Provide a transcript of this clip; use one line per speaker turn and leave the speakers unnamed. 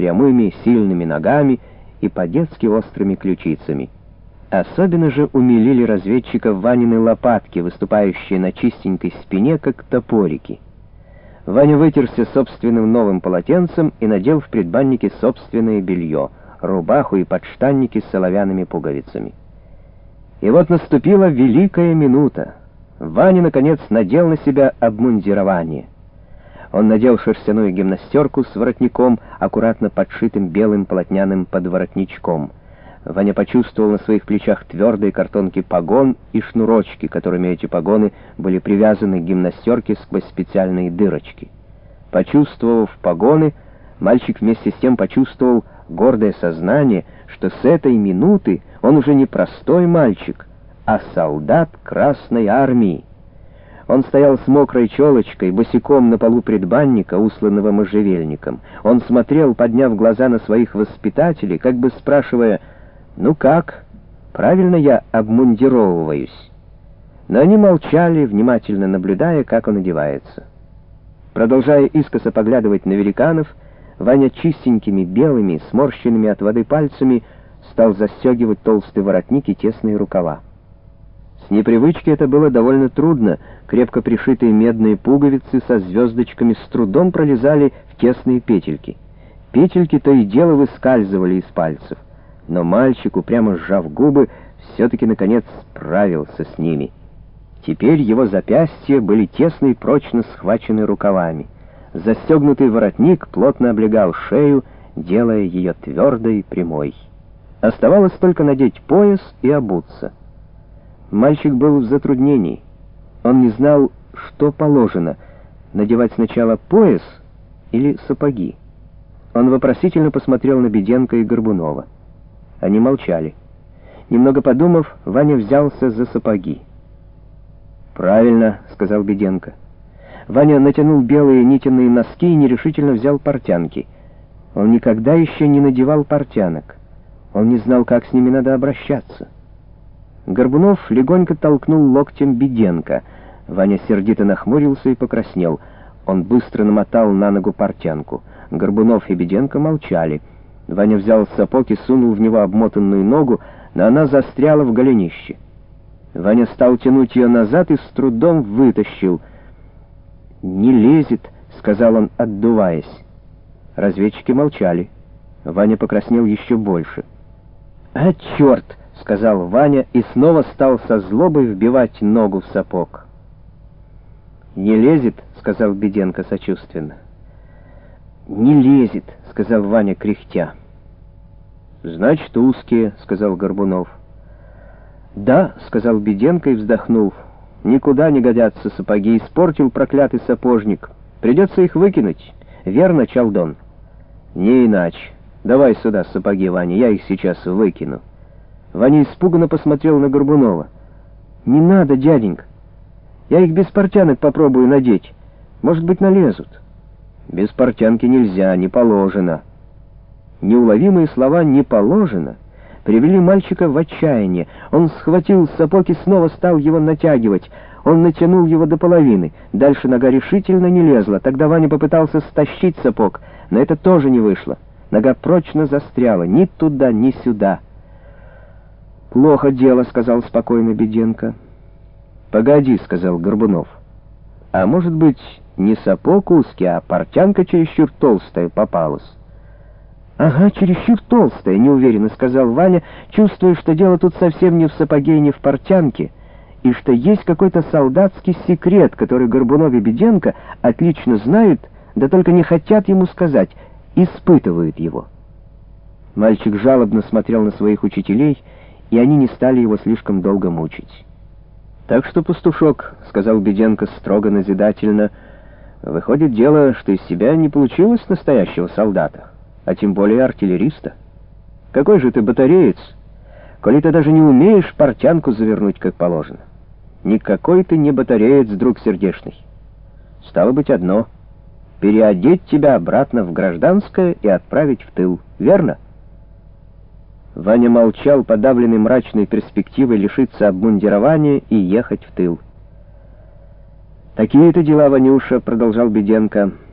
прямыми сильными ногами и по-детски острыми ключицами. Особенно же умилили разведчиков Ванины лопатки, выступающие на чистенькой спине, как топорики. Ваня вытерся собственным новым полотенцем и надел в предбаннике собственное белье, рубаху и подштанники с соловянными пуговицами. И вот наступила великая минута. Ваня, наконец, надел на себя обмундирование. Он надел шерстяную гимнастерку с воротником, аккуратно подшитым белым полотняным подворотничком — Ваня почувствовал на своих плечах твердые картонки погон и шнурочки, которыми эти погоны были привязаны к гимнастерке сквозь специальные дырочки. Почувствовав погоны, мальчик вместе с тем почувствовал гордое сознание, что с этой минуты он уже не простой мальчик, а солдат Красной Армии. Он стоял с мокрой челочкой, босиком на полу предбанника, усланного можжевельником. Он смотрел, подняв глаза на своих воспитателей, как бы спрашивая — «Ну как? Правильно я обмундировываюсь?» Но они молчали, внимательно наблюдая, как он одевается. Продолжая искоса поглядывать на великанов, Ваня чистенькими, белыми, сморщенными от воды пальцами стал застегивать толстый воротник и тесные рукава. С непривычки это было довольно трудно, крепко пришитые медные пуговицы со звездочками с трудом пролезали в тесные петельки. Петельки то и дело выскальзывали из пальцев но мальчик, упрямо сжав губы, все-таки, наконец, справился с ними. Теперь его запястья были тесно и прочно схвачены рукавами. Застегнутый воротник плотно облегал шею, делая ее твердой и прямой. Оставалось только надеть пояс и обуться. Мальчик был в затруднении. Он не знал, что положено — надевать сначала пояс или сапоги. Он вопросительно посмотрел на Беденко и Горбунова. Они молчали. Немного подумав, Ваня взялся за сапоги. «Правильно», — сказал Беденко. Ваня натянул белые нитяные носки и нерешительно взял портянки. Он никогда еще не надевал портянок. Он не знал, как с ними надо обращаться. Горбунов легонько толкнул локтем Беденко. Ваня сердито нахмурился и покраснел. Он быстро намотал на ногу портянку. Горбунов и Беденко молчали. Ваня взял сапог и сунул в него обмотанную ногу, но она застряла в голенище. Ваня стал тянуть ее назад и с трудом вытащил. «Не лезет», — сказал он, отдуваясь. Разведчики молчали. Ваня покраснел еще больше. «А, черт!» — сказал Ваня и снова стал со злобой вбивать ногу в сапог. «Не лезет», — сказал Беденко сочувственно. «Не лезет», — сказал Ваня кряхтя. «Значит, узкие», — сказал Горбунов. «Да», — сказал Беденко и вздохнул. «Никуда не годятся сапоги, испортил проклятый сапожник. Придется их выкинуть. Верно, Чалдон?» «Не иначе. Давай сюда сапоги, Ваня, я их сейчас выкину». Ваня испуганно посмотрел на Горбунова. «Не надо, дяденька. Я их без портянок попробую надеть. Может быть, налезут». «Без портянки нельзя, не положено». Неуловимые слова «не положено» привели мальчика в отчаяние. Он схватил сапог и снова стал его натягивать. Он натянул его до половины. Дальше нога решительно не лезла. Тогда Ваня попытался стащить сапог, но это тоже не вышло. Нога прочно застряла, ни туда, ни сюда. «Плохо дело», — сказал спокойно Беденко. «Погоди», — сказал Горбунов. «А может быть, не сапог узкий, а портянка чересчур толстая попалась?» «Ага, чересчур толстая», — неуверенно сказал Ваня, чувствуя, что дело тут совсем не в сапоге и не в портянке, и что есть какой-то солдатский секрет, который Горбунов и Беденко отлично знают, да только не хотят ему сказать, испытывают его. Мальчик жалобно смотрел на своих учителей, и они не стали его слишком долго мучить. «Так что, пастушок», — сказал Беденко строго назидательно, — «выходит дело, что из себя не получилось настоящего солдата» а тем более артиллериста. Какой же ты батареец, коли ты даже не умеешь портянку завернуть как положено? Никакой ты не батареец, друг сердечный. Стало быть одно — переодеть тебя обратно в гражданское и отправить в тыл, верно? Ваня молчал, подавленный мрачной перспективой лишиться обмундирования и ехать в тыл. «Такие-то дела, Ванюша», — продолжал Беденко, —